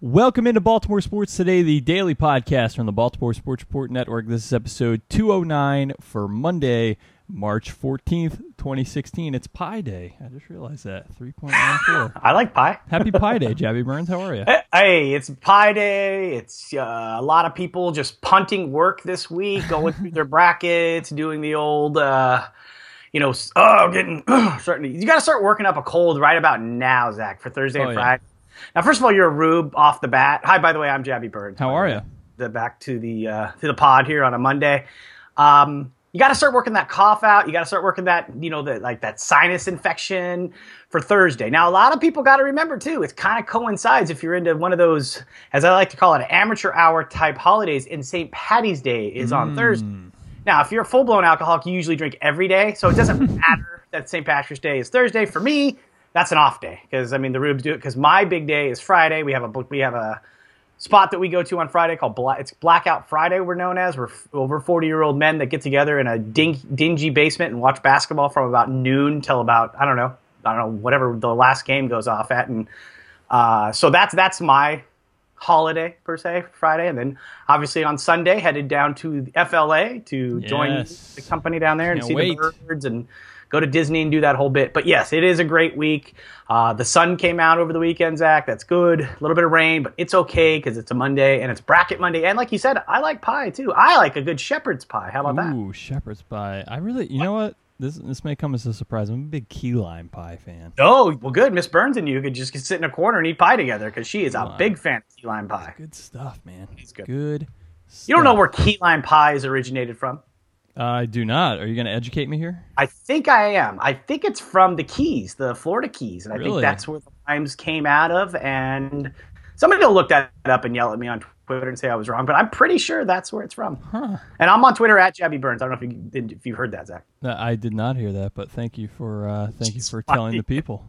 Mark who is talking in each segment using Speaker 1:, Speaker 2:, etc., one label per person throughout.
Speaker 1: Welcome into Baltimore Sports Today, the daily podcast from the Baltimore Sports Report Network. This is episode 209 for Monday, March 14th, 2016. It's Pi Day. I just realized that. 3.14.
Speaker 2: I like pie.
Speaker 1: Happy Pi Day, Jabby Burns. How are you?
Speaker 2: Hey, it's Pi Day. It's uh, a lot of people just punting work this week, going through their brackets, doing the old, uh, you know, oh, getting starting. To, you got to start working up a cold right about now, Zach, for Thursday
Speaker 1: Oh,
Speaker 2: and
Speaker 1: yeah.
Speaker 2: Now, first of all, you're a rube off the bat. Hi, by the way, I'm Jabby Bird.
Speaker 1: How are you?
Speaker 2: The back to the uh, to the pod here on a Monday. Um, you got to start working that cough out. You got to start working that you know the like that sinus infection for Thursday. Now, a lot of people got to remember too. It kind of coincides if you're into one of those, as I like to call it, amateur hour type holidays. And St. Patty's Day is on Thursday. Now, if you're a full blown alcoholic, you usually drink every day, so it doesn't matter that St. Patrick's Day is Thursday. For me, that's an off day because I mean the rubes do it because my big day is Friday. We have a we have a spot that we go to on Friday called it's Blackout Friday. We're known as we're f- over forty year old men that get together in a ding- dingy basement and watch basketball from about noon till about I don't know I don't know whatever the last game goes off at and uh, so that's that's my holiday per se Friday and then obviously on Sunday headed down to the FLA to join the company down there and
Speaker 1: Can't
Speaker 2: see
Speaker 1: wait.
Speaker 2: the birds and go to Disney and do that whole bit. But yes, it is a great week. Uh, the sun came out over the weekend, Zach. That's good. A little bit of rain, but it's okay because it's a Monday and it's bracket Monday. And like you said, I like pie too. I like a good shepherd's pie. How about that?
Speaker 1: Ooh, shepherd's pie. I really, you know what? This this may come as a surprise. I'm a big key lime pie fan.
Speaker 2: Oh, well, good. Miss Burns and you could just sit in a corner and eat pie together because she is a
Speaker 1: Wow.
Speaker 2: big fan of key lime pie.
Speaker 1: Good stuff, man.
Speaker 2: It's good.
Speaker 1: Good.
Speaker 2: You don't know where key lime pie is originated from?
Speaker 1: I do not. Are you going to educate me here?
Speaker 2: I think I am. I think it's from the Keys, the Florida Keys, and I
Speaker 1: Really?
Speaker 2: think that's where the limes came out of. And somebody will look that up and yell at me on Twitter and say I was wrong, but I'm pretty sure that's where it's from.
Speaker 1: Huh.
Speaker 2: And I'm on Twitter at Jabby Burns. I don't know if you if you heard that, Zach.
Speaker 1: Uh, I did not hear that, but thank you for uh, thank you for telling the people.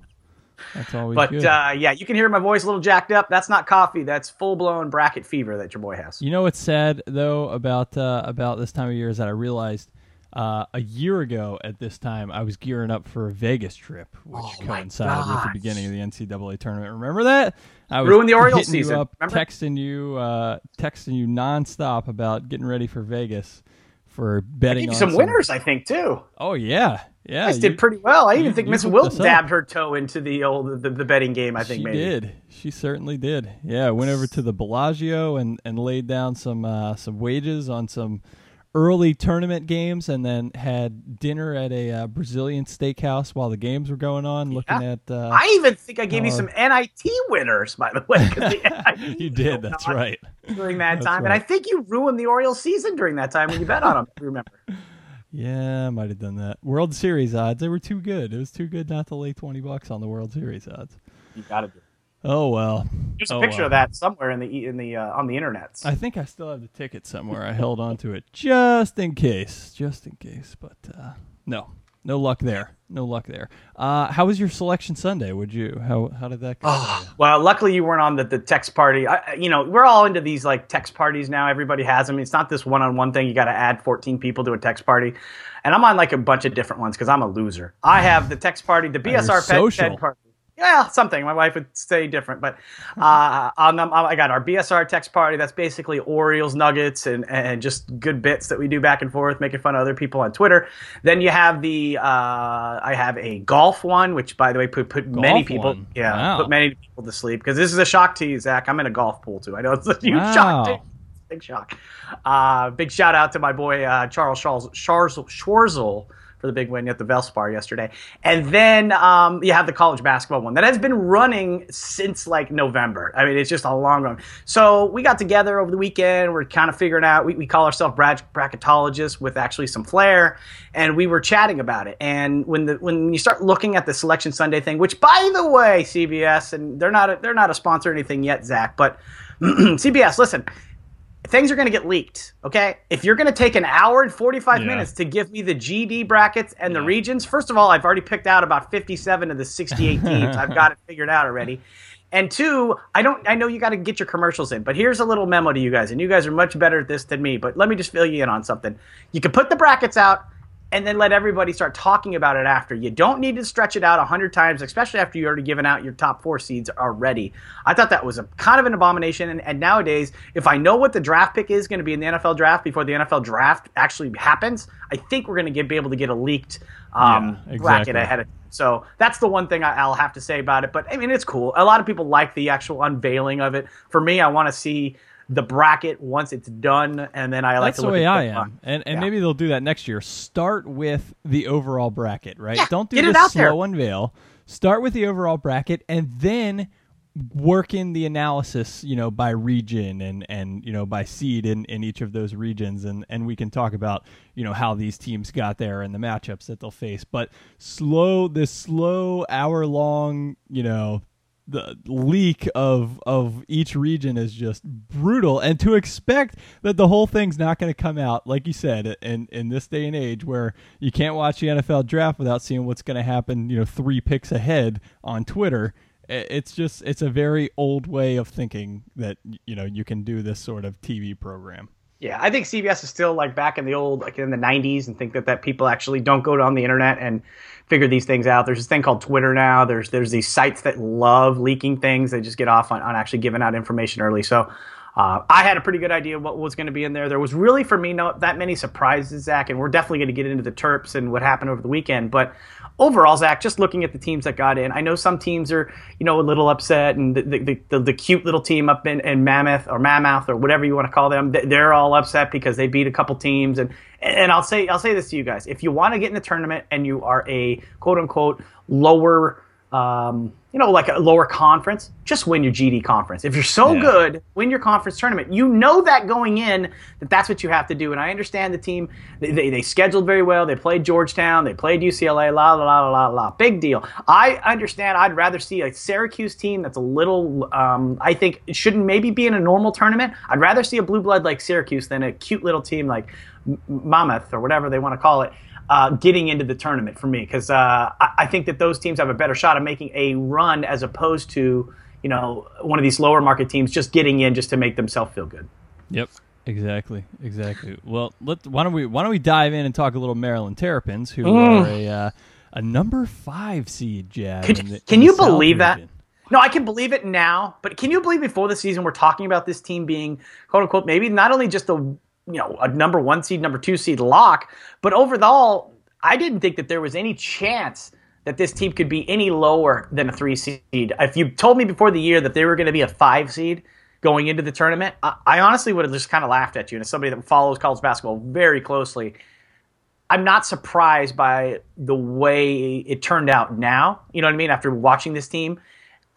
Speaker 1: That's always
Speaker 2: But
Speaker 1: good.
Speaker 2: uh, yeah, you can hear my voice a little jacked up. That's not coffee. That's full blown bracket fever that your boy has.
Speaker 1: you know what's sad though about uh, about this time of year is that I realized uh, a year ago at this time I was gearing up for a Vegas trip, which
Speaker 2: Oh
Speaker 1: coincided with the beginning of the NCAA tournament. Remember that? I was
Speaker 2: Ruined the Orioles
Speaker 1: hitting you
Speaker 2: season,
Speaker 1: up,
Speaker 2: remember?
Speaker 1: texting you, uh, texting you nonstop about getting ready for Vegas for betting
Speaker 2: Gave you
Speaker 1: on
Speaker 2: some winners, I think, too.
Speaker 1: Oh yeah, yeah.
Speaker 2: Guys did pretty well. I even
Speaker 1: you-
Speaker 2: think Miss Wilt dabbed her toe into the old the, the betting game. I think
Speaker 1: she
Speaker 2: maybe.
Speaker 1: did. She certainly did. Yeah, went over to the Bellagio and, and laid down some uh, some wages on some early tournament games, and then had dinner at a uh, Brazilian steakhouse while the games were going on, looking
Speaker 2: Yeah.
Speaker 1: at. Uh,
Speaker 2: I even think I gave you some NIT winners, by the way. the
Speaker 1: you did. That's right.
Speaker 2: During that
Speaker 1: That's
Speaker 2: time, and. I think you ruined the Orioles season during that time when you bet on them. if you remember?
Speaker 1: Yeah, I might have done that. World Series odds. They were too good. It was too good not to lay twenty bucks on the World Series odds.
Speaker 2: You got to do. it.
Speaker 1: Oh well.
Speaker 2: There's a
Speaker 1: Oh,
Speaker 2: picture
Speaker 1: well.
Speaker 2: of that somewhere in the in the uh, on the internet.
Speaker 1: I think I still have the ticket somewhere. I held on to it just in case, just in case. But uh, no, no luck there. No luck there. Uh, how was your selection Sunday? Would you? How how did that go? for?
Speaker 2: Well, luckily you weren't on the, the text party. I, you know, we're all into these like text parties now. Everybody has them. It's not this one-on-one thing. You got to add 14 people to a text party, and I'm on like a bunch of different ones because I'm a loser. I have the text party, the BSR pet, pet party. Yeah, something. My wife would say different, but uh, I got our BSR text party. That's basically Orioles nuggets and and just good bits that we do back and forth, making fun of other people on Twitter. Then you have the uh, I have a golf one, which by the way put put many people
Speaker 1: one?
Speaker 2: yeah
Speaker 1: Wow.
Speaker 2: put many people to sleep because this is a shock to you, Zach. I'm in a golf pool too. I know it's a huge
Speaker 1: Wow.
Speaker 2: shock to you. Big shock. Uh, big shout out to my boy uh, Charles Charles Schwartzel, Schwartzel for the big win at the Valspar yesterday. And then um, you have the college basketball one that has been running since like November. I mean, it's just a long run. So we got together over the weekend. We're kind of figuring out, we, we call ourselves bra- bracketologists with actually some flair. And we were chatting about it. And when the when you start looking at the Selection Sunday thing, which by the way, CBS, and they're not a, they're not a sponsor or anything yet, Zach, but CBS, listen, things are going to get leaked. Okay, if you're going to take an hour and 45
Speaker 1: Yeah.
Speaker 2: minutes to give me the GD brackets and the regions, first of all, I've already picked out about 57 of the 68 teams. I've got it figured out already. And two, I don't. I know you got to get your commercials in, but here's a little memo to you guys, and you guys are much better at this than me. But let me just fill you in on something. You can put the brackets out and then let everybody start talking about it after. You don't need to stretch it out a hundred times, especially after you already given out your top four seeds already. I thought that was a kind of an abomination. And, and nowadays, if I know what the draft pick is going to be in the NFL draft before the NFL draft actually happens, I think we're going to be able to get a leaked um, yeah, exactly. bracket ahead of time. So that's the one thing I, will have to say about it. But I mean, it's cool. A lot of people like the actual unveiling of it. For me, I want to see the bracket once it's done, and then I like
Speaker 1: That's to look the way I am, and and yeah. maybe they'll do that next year. Start with the overall bracket, right?
Speaker 2: Yeah,
Speaker 1: Don't do
Speaker 2: the
Speaker 1: slow there. unveil. Start with the overall bracket, and then work in the analysis, you know, by region and and you know by seed in in each of those regions, and and we can talk about you know how these teams got there and the matchups that they'll face. But slow this slow hour long, you know, the leak of of each region is just brutal. And to expect that the whole thing's not going to come out like you said in in this day and age where you can't watch the NFL draft without seeing what's going to happen you know 3 picks ahead on Twitter it's just it's a very old way of thinking that you know you can do this sort of TV program
Speaker 2: yeah, I think CBS is still like back in the old, like in the '90s, and think that that people actually don't go on the internet and figure these things out. There's this thing called Twitter now. There's there's these sites that love leaking things. They just get off on, on actually giving out information early. So uh, I had a pretty good idea what was going to be in there. There was really, for me, not that many surprises, Zach, and we're definitely going to get into the Terps and what happened over the weekend. But overall, Zach, just looking at the teams that got in, I know some teams are, you know, a little upset, and the the, the, the cute little team up in, in Mammoth or Mammoth or whatever you want to call them, they're all upset because they beat a couple teams. And and I'll say I'll say this to you guys: if you want to get in the tournament and you are a quote unquote lower um, you know, like a lower conference, just win your GD conference. If you're so yeah. good, win your conference tournament. You know that going in that that's what you have to do. And I understand the team, they, they, they scheduled very well. They played Georgetown, they played UCLA, la, la, la, la, la. Big deal. I understand I'd rather see a Syracuse team that's a little, um, I think, it shouldn't maybe be in a normal tournament. I'd rather see a blue blood like Syracuse than a cute little team like Mammoth or whatever they want to call it uh, getting into the tournament for me because uh, I, I, think that those teams have a better shot of making a run as opposed to you know one of these lower market teams just getting in just to make themselves feel good.
Speaker 1: Yep. Exactly, exactly. Well, let why don't we why don't we dive in and talk a little Maryland Terrapins, who mm. are a uh, a number five seed, Jab.
Speaker 2: Can,
Speaker 1: the,
Speaker 2: can you believe that? No, I can believe it now, but can you believe before the season we're talking about this team being quote unquote maybe not only just a you know a number one seed, number two seed lock. But overall, I didn't think that there was any chance that this team could be any lower than a three seed. If you told me before the year that they were going to be a five seed going into the tournament, I, I honestly would have just kind of laughed at you. And as somebody that follows college basketball very closely, I'm not surprised by the way it turned out now. You know what I mean? After watching this team.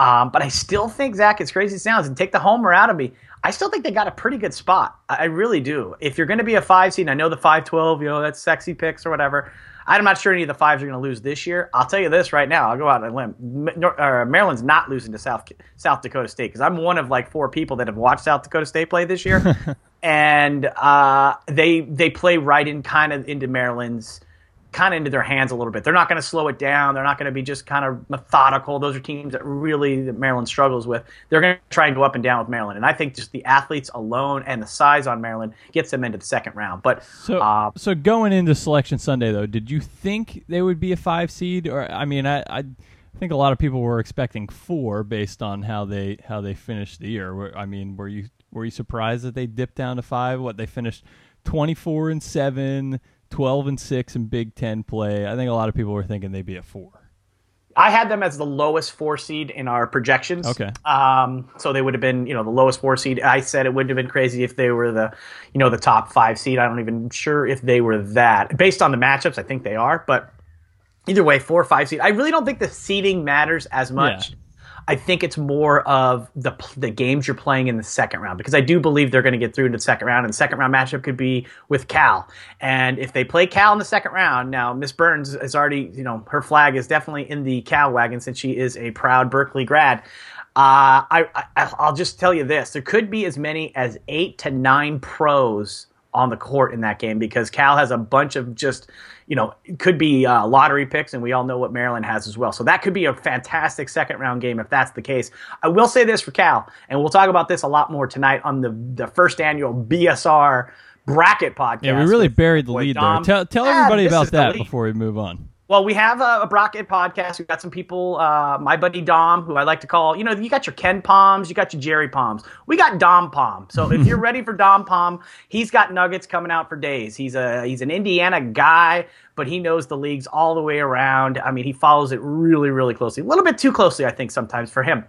Speaker 2: Um, but I still think, Zach, as crazy as it sounds, and take the homer out of me, I still think they got a pretty good spot. I really do. If you're going to be a five seed, I know the five twelve, you know that's sexy picks or whatever. I'm not sure any of the fives are going to lose this year. I'll tell you this right now. I'll go out on a limb. Maryland's not losing to South South Dakota State because I'm one of like four people that have watched South Dakota State play this year, and uh, they they play right in kind of into Maryland's kind of into their hands a little bit. They're not going to slow it down. They're not going to be just kind of methodical. Those are teams that really that Maryland struggles with. They're going to try and go up and down with Maryland. And I think just the athletes alone and the size on Maryland gets them into the second round. But
Speaker 1: so uh, so going into Selection Sunday though, did you think they would be a five seed? Or I mean, I. I think a lot of people were expecting four based on how they how they finished the year. I mean, were you were you surprised that they dipped down to five? What they finished twenty four and seven, 12 and 6 in Big Ten play. I think a lot of people were thinking they'd be a four.
Speaker 2: I had them as the lowest four seed in our projections.
Speaker 1: Okay.
Speaker 2: Um, so they would have been, you know, the lowest four seed. I said it wouldn't have been crazy if they were the, you know, the top five seed. I don't even sure if they were that. Based on the matchups, I think they are. But either way, four or five seed. I really don't think the seeding matters as much. Yeah. I think it's more of the the games you're playing in the second round because I do believe they're going to get through to the second round, and the second round matchup could be with Cal. And if they play Cal in the second round, now Miss Burns is already, you know, her flag is definitely in the Cal wagon since she is a proud Berkeley grad. Uh, I, I I'll just tell you this: there could be as many as eight to nine pros on the court in that game because Cal has a bunch of just, you know, it could be uh, lottery picks, and we all know what Maryland has as well. So that could be a fantastic second round game if that's the case. I will say this for Cal, and we'll talk about this a lot more tonight on the the first annual BSR bracket podcast.
Speaker 1: Yeah, we really buried the lead
Speaker 2: Dom.
Speaker 1: there. Tell, tell
Speaker 2: Yeah,
Speaker 1: everybody about that before we move on.
Speaker 2: Well, we have a, a bracket podcast. We've got some people. Uh, my buddy Dom, who I like to call, you know, you got your Ken Palms, you got your Jerry Palms. We got Dom Palm. So if you're ready for Dom Palm, he's got nuggets coming out for days. He's a he's an Indiana guy, but he knows the leagues all the way around. I mean, he follows it really, really closely. A little bit too closely, I think, sometimes for him.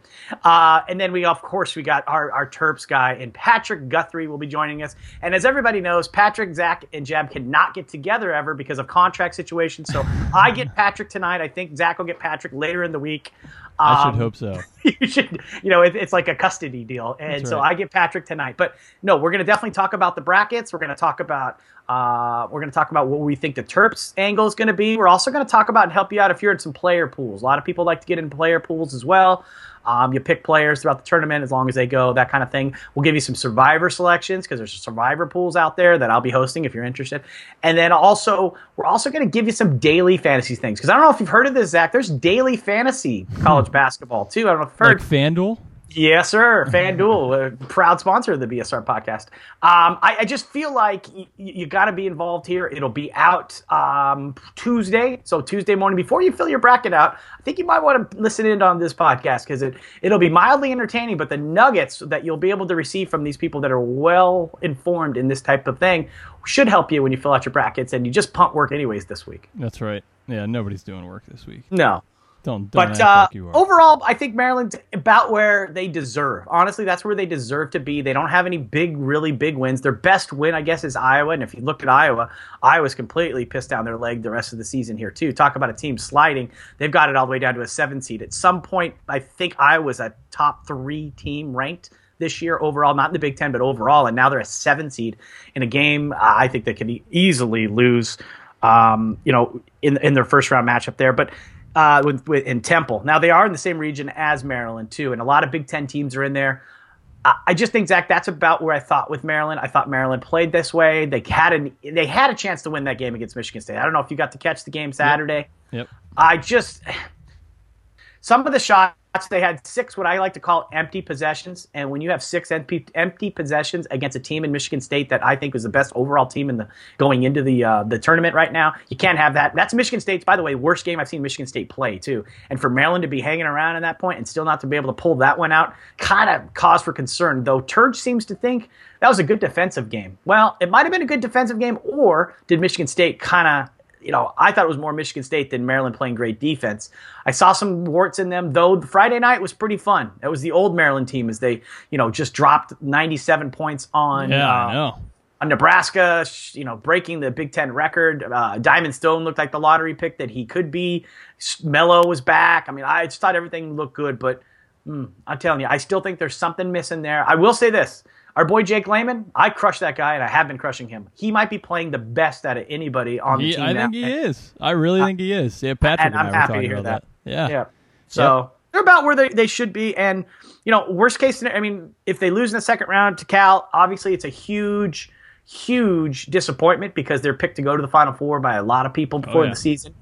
Speaker 2: Uh, and then we, of course, we got our, our Terps guy, and Patrick Guthrie will be joining us. And as everybody knows, Patrick, Zach, and Jeb cannot get together ever because of contract situations. So I get Patrick tonight. I think Zach will get Patrick later in the week.
Speaker 1: I
Speaker 2: Um,
Speaker 1: should hope so.
Speaker 2: you should, you know, it, it's like a custody deal. And
Speaker 1: That's
Speaker 2: so. I get Patrick tonight. But no, we're going to definitely talk about the brackets. We're going to talk about, uh, we're going to talk about what we think the Terps angle is going to be. We're also going to talk about and help you out if you're in some player pools. A lot of people like to get in player pools as well. Um, you pick players throughout the tournament as long as they go, that kind of thing. We'll give you some survivor selections because there's survivor pools out there that I'll be hosting if you're interested. And then also, we're also going to give you some daily fantasy things because I don't know if you've heard of this, Zach. There's daily fantasy college basketball too. I don't know if you've heard.
Speaker 1: Like FanDuel?
Speaker 2: Yes, sir. FanDuel, a proud sponsor of the BSR podcast. Um, I, I just feel like y- you got to be involved here. It'll be out um, Tuesday, so Tuesday morning before you fill your bracket out. I think you might want to listen in on this podcast because it it'll be mildly entertaining, but the nuggets that you'll be able to receive from these people that are well informed in this type of thing should help you when you fill out your brackets. And you just punt work anyways this week.
Speaker 1: That's right. Yeah, nobody's doing work this week.
Speaker 2: No,
Speaker 1: Don't, don't
Speaker 2: but uh,
Speaker 1: like
Speaker 2: overall, I think Maryland's about where they deserve. Honestly, that's where they deserve to be. They don't have any big, really big wins. Their best win, I guess, is Iowa. And if you look at Iowa, Iowa's completely pissed down their leg the rest of the season here too. Talk about a team sliding. They've got it all the way down to a seven seed. At some point, I think Iowa's a top three team ranked this year overall, not in the Big Ten, but overall. And now they're a seven seed in a game. uh, I think they could e- easily lose. Um, you know, in in their first round matchup there, but uh, with, with in Temple. Now they are in the same region as Maryland too, and a lot of Big Ten teams are in there. I I just think Zach, that's about where I thought with Maryland. I thought Maryland played this way. They had an they had a chance to win that game against Michigan State. I don't know if you got to catch the game Saturday.
Speaker 1: Yep.
Speaker 2: I just some of the shots they had six what I like to call empty possessions, and when you have six empty empty possessions against a team in Michigan State that I think was the best overall team in the going into the uh, the tournament right now, you can't have that. That's Michigan State's, by the way, worst game I've seen Michigan State play too. And for Maryland to be hanging around at that point and still not to be able to pull that one out, kind of cause for concern. Though Turge seems to think that was a good defensive game. Well, it might have been a good defensive game, or did Michigan State kind of you know, I thought it was more Michigan State than Maryland playing great defense. I saw some warts in them, though. Friday night was pretty fun. That was the old Maryland team as they, you know, just dropped 97 points on
Speaker 1: Yeah,
Speaker 2: uh,
Speaker 1: I know.
Speaker 2: on Nebraska, you know, breaking the Big Ten record. Uh, Diamond Stone looked like the lottery pick that he could be. Melo was back. I mean, I just thought everything looked good, but mm, I'm telling you, I still think there's something missing there. I will say this. Our boy Jake Layman, I crushed that guy, and I have been crushing him. He might be playing the best out of anybody on the
Speaker 1: He,
Speaker 2: team
Speaker 1: I
Speaker 2: now.
Speaker 1: think he is. I really think he is. Yeah, Patrick
Speaker 2: and
Speaker 1: and,
Speaker 2: I'm
Speaker 1: I
Speaker 2: happy to hear that.
Speaker 1: that. Yeah.
Speaker 2: Yeah. So they're about where they, they should be. And, you know, worst case scenario, I mean, if they lose in the second round to Cal, obviously it's a huge, huge disappointment because they're picked to go to the Final Four by a lot of people before oh,
Speaker 1: yeah.
Speaker 2: the season.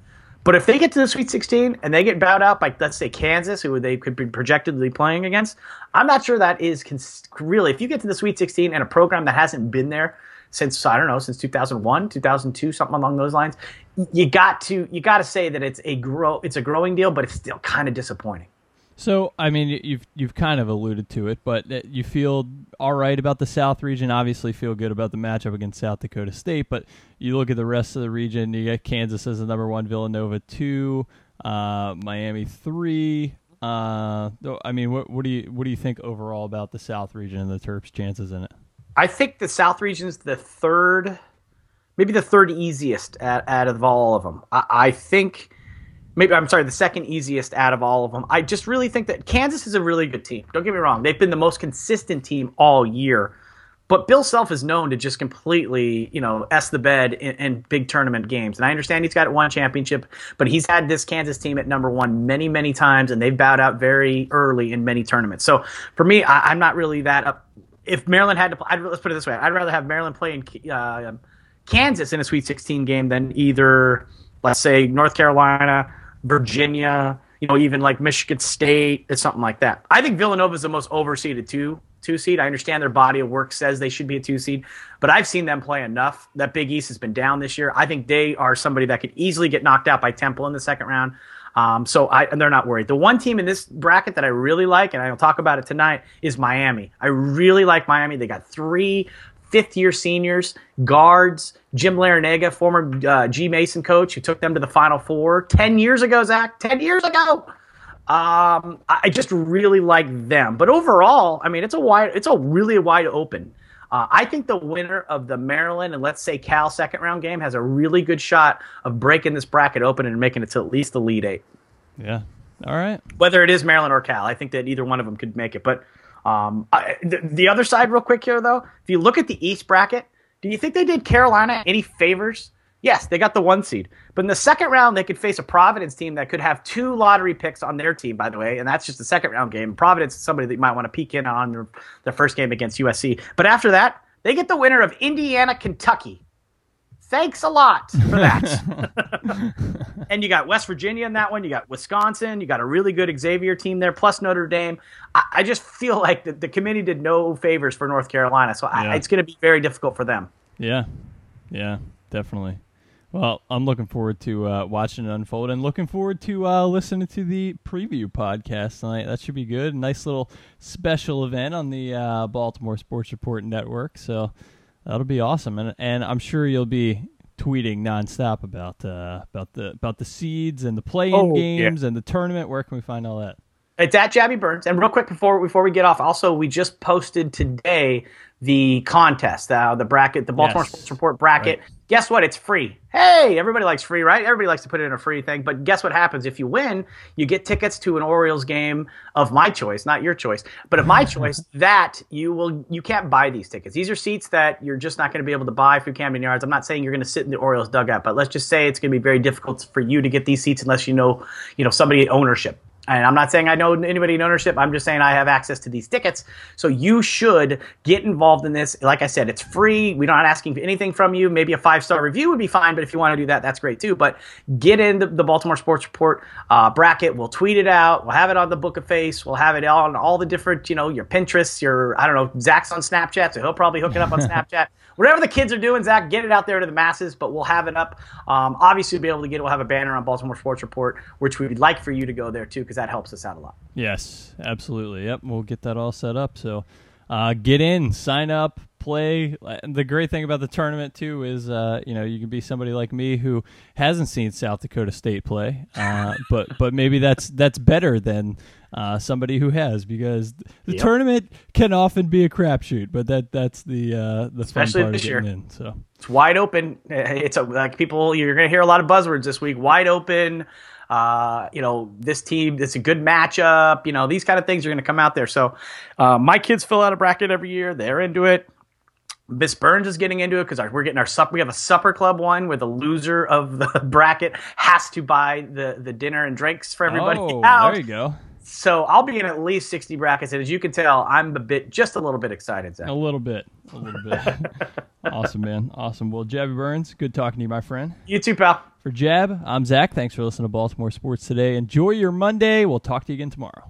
Speaker 2: But if they get to the Sweet 16 and they get bowed out by, let's say, Kansas, who they could be projectedly playing against, I'm not sure that is cons- really. If you get to the Sweet 16 and a program that hasn't been there since I don't know since 2001, 2002, something along those lines, you got to you got to say that it's a grow it's a growing deal, but it's still kind of disappointing.
Speaker 1: So, I mean, you've you've kind of alluded to it, but you feel all right about the South region. Obviously, feel good about the matchup against South Dakota State. But you look at the rest of the region. You got Kansas as the number one, Villanova two, uh, Miami three. Uh, I mean, what what do you what do you think overall about the South region and the Terps' chances in it?
Speaker 2: I think the South region is the third, maybe the third easiest out, out of all of them. I, I think, maybe I'm sorry, the second easiest out of all of them. I just really think that Kansas is a really good team. Don't get me wrong; they've been the most consistent team all year. But Bill Self is known to just completely, you know, s the bed in, in big tournament games. And I understand he's got one championship, but he's had this Kansas team at number one many, many times, and they've bowed out very early in many tournaments. So for me, I, I'm not really that up. If Maryland had to, play, I'd, let's put it this way: I'd rather have Maryland play in uh, Kansas in a Sweet 16 game than either, let's say, North Carolina, Virginia, you know, even like Michigan State or something like that. I think Villanova is the most overseeded too two seed. I understand their body of work says they should be a two seed, but I've seen them play enough. That Big East has been down this year. I think they are somebody that could easily get knocked out by Temple in the second round. Um, so I, and they're not worried. The one team in this bracket that I really like, and I'll talk about it tonight, is Miami. I really like Miami. They got three fifth year seniors, guards, Jim Larrañaga, former uh, G Mason coach who took them to the Final Four 10 years ago, Zach. 10 years ago. Um, I just really like them. But overall, I mean, it's a wide, it's a really wide open. Uh, I think the winner of the Maryland and let's say Cal second round game has a really good shot of breaking this bracket open and making it to at least the Elite Eight.
Speaker 1: Yeah. All right.
Speaker 2: Whether it is Maryland or Cal, I think that either one of them could make it. But um, I, the, the other side, real quick here, though, if you look at the East bracket, do you think they did Carolina any favors? Yes, they got the one seed. But in the second round, they could face a Providence team that could have two lottery picks on their team, by the way, and that's just the second round game. Providence is somebody that you might want to peek in on their, their first game against USC. But after that, they get the winner of Indiana, Kentucky. Thanks a lot for that. and you got West Virginia in that one. You got Wisconsin. You got a really good Xavier team there, plus Notre Dame. I, I just feel like the, the, committee did no favors for North Carolina, so yeah. I, it's going to be very difficult for them.
Speaker 1: Yeah, yeah, definitely. Well, I'm looking forward to uh, watching it unfold and looking forward to uh, listening to the preview podcast tonight. That should be good. Nice little special event on the uh, Baltimore Sports Report Network. So that'll be awesome, and and I'm sure you'll be tweeting nonstop about uh, about the about the seeds and the play-in oh, games yeah. and the tournament. Where can we find all that?
Speaker 2: It's at Jabby Burns. And real quick before before we get off, also we just posted today the contest, uh, the bracket, the Baltimore yes. Sports Report bracket. Right. Guess what? It's free. Hey, everybody likes free, right? Everybody likes to put it in a free thing. But guess what happens? If you win, you get tickets to an Orioles game of my choice, not your choice, but of my choice. That you will, you can't buy these tickets. These are seats that you're just not going to be able to buy through Camden Yards. I'm not saying you're going to sit in the Orioles dugout, but let's just say it's going to be very difficult for you to get these seats unless you know, you know, somebody at ownership. And I'm not saying I know anybody in ownership. I'm just saying I have access to these tickets. So you should get involved in this. Like I said, it's free. We're not asking for anything from you. Maybe a five star review would be fine, but if you want to do that, that's great too. But get in the, the Baltimore Sports Report uh, bracket. We'll tweet it out. We'll have it on the Book of Face. We'll have it on all the different, you know, your Pinterest, your, I don't know, Zach's on Snapchat, so he'll probably hook it up on Snapchat. Whatever the kids are doing, Zach, get it out there to the masses, but we'll have it up. Um, obviously, we'll be able to get it. We'll have a banner on Baltimore Sports Report, which we'd like for you to go there too, because that helps us out a lot.
Speaker 1: Yes, absolutely. Yep, we'll get that all set up. So uh, get in, sign up, play. The great thing about the tournament too is, uh, you know, you can be somebody like me who hasn't seen South Dakota State play, uh, but but maybe that's that's better than uh, somebody who has because the yep. tournament can often be a crapshoot. But that that's the uh, the
Speaker 2: especially
Speaker 1: fun
Speaker 2: this year.
Speaker 1: In, so
Speaker 2: it's wide open. It's a, like people. You're going to hear a lot of buzzwords this week. Wide open. Uh, you know, this team, it's a good matchup. You know, these kind of things are going to come out there. So, uh, my kids fill out a bracket every year. They're into it. Miss Burns is getting into it because we're getting our supper. We have a supper club one where the loser of the bracket has to buy the, the dinner and drinks for everybody.
Speaker 1: Oh, out. there you go.
Speaker 2: So I'll be in at least 60 brackets. And as you can tell, I'm a bit, just a little bit excited, Zach.
Speaker 1: A little bit. A little bit. awesome, man. Awesome. Well, Jabby Burns, good talking to you, my friend.
Speaker 2: You too, pal.
Speaker 1: For Jab, I'm Zach. Thanks for listening to Baltimore Sports today. Enjoy your Monday. We'll talk to you again tomorrow.